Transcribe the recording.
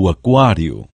o aquário.